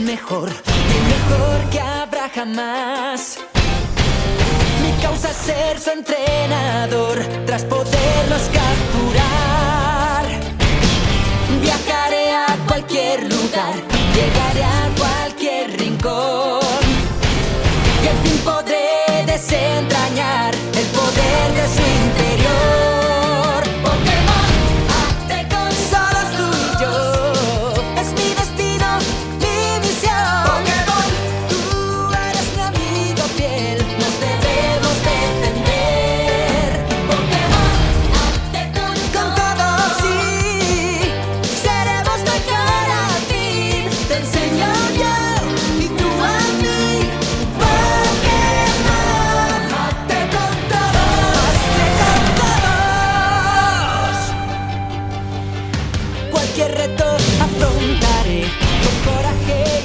mejor, el mejor que habrá jamás. Mi causa es ser su entrenador tras poderlos capturar. Viajaré a cualquier lugar afrontaré con coraje.